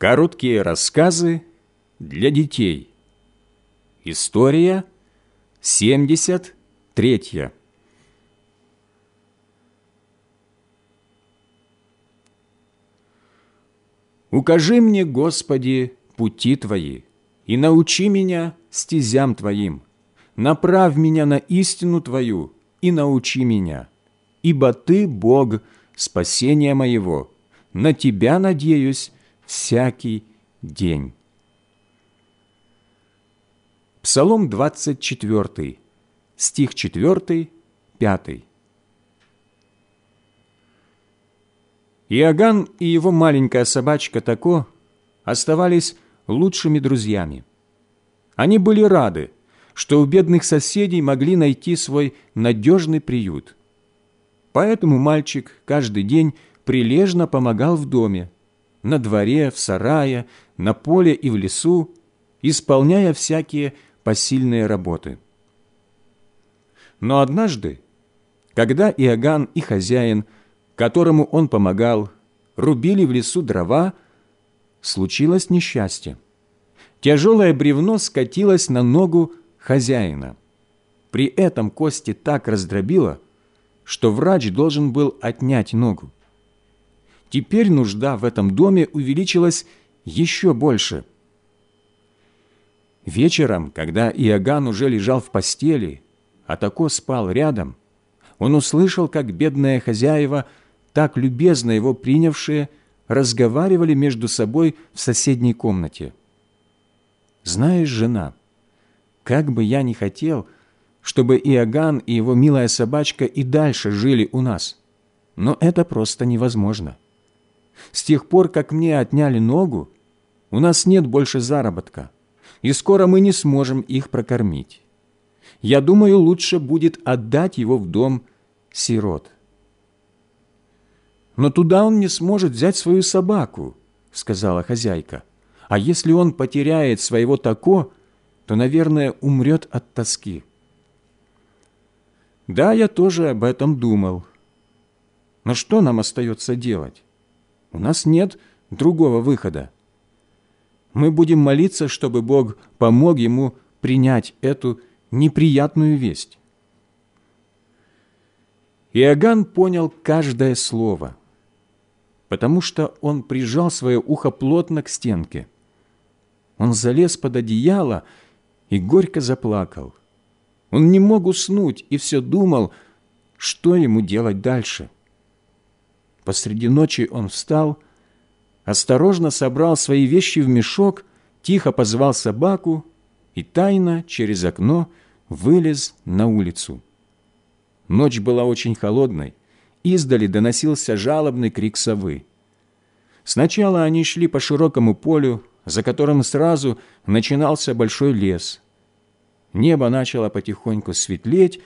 Короткие рассказы для детей. История 73. Укажи мне, Господи, пути Твои, и научи меня стезям Твоим. Направь меня на истину Твою и научи меня, ибо Ты, Бог, спасения моего, на Тебя надеюсь всякий день. Псалом 24, стих 4, 5. Иоганн и его маленькая собачка Тако оставались лучшими друзьями. Они были рады, что у бедных соседей могли найти свой надежный приют. Поэтому мальчик каждый день прилежно помогал в доме, на дворе, в сарае, на поле и в лесу, исполняя всякие посильные работы. Но однажды, когда Иоганн и хозяин, которому он помогал, рубили в лесу дрова, случилось несчастье. Тяжелое бревно скатилось на ногу хозяина. При этом кости так раздробило, что врач должен был отнять ногу. Теперь нужда в этом доме увеличилась еще больше. Вечером, когда Иоганн уже лежал в постели, а Тако спал рядом, он услышал, как бедные хозяева, так любезно его принявшие, разговаривали между собой в соседней комнате. «Знаешь, жена, как бы я ни хотел, чтобы Иоганн и его милая собачка и дальше жили у нас, но это просто невозможно. С тех пор, как мне отняли ногу, у нас нет больше заработка, и скоро мы не сможем их прокормить. Я думаю, лучше будет отдать его в дом сирот. Но туда он не сможет взять свою собаку, сказала хозяйка. А если он потеряет своего тако, то, наверное, умрет от тоски. Да, я тоже об этом думал. Но что нам остается делать? У нас нет другого выхода. Мы будем молиться, чтобы Бог помог ему принять эту неприятную весть. Иоганн понял каждое слово, потому что он прижал свое ухо плотно к стенке. Он залез под одеяло и горько заплакал. Он не мог уснуть и все думал, что ему делать дальше – Посреди ночи он встал, осторожно собрал свои вещи в мешок, тихо позвал собаку и тайно через окно вылез на улицу. Ночь была очень холодной, издали доносился жалобный крик совы. Сначала они шли по широкому полю, за которым сразу начинался большой лес. Небо начало потихоньку светлеть,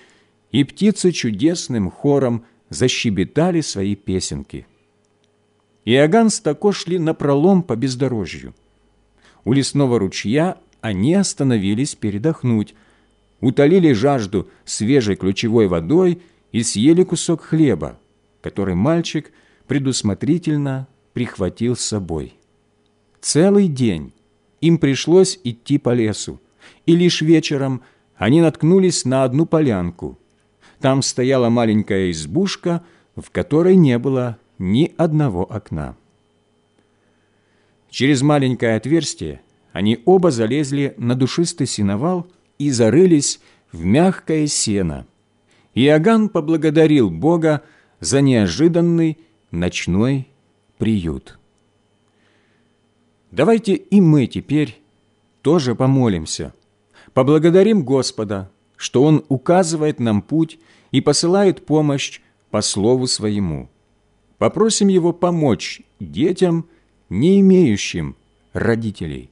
и птицы чудесным хором защебетали свои песенки. Иоганн с Тако шли напролом по бездорожью. У лесного ручья они остановились передохнуть, утолили жажду свежей ключевой водой и съели кусок хлеба, который мальчик предусмотрительно прихватил с собой. Целый день им пришлось идти по лесу, и лишь вечером они наткнулись на одну полянку – там стояла маленькая избушка, в которой не было ни одного окна. Через маленькое отверстие они оба залезли на душистый сеновал и зарылись в мягкое сено. Иоганн поблагодарил Бога за неожиданный ночной приют. Давайте и мы теперь тоже помолимся, поблагодарим Господа, что Он указывает нам путь и посылает помощь по слову своему. Попросим Его помочь детям, не имеющим родителей.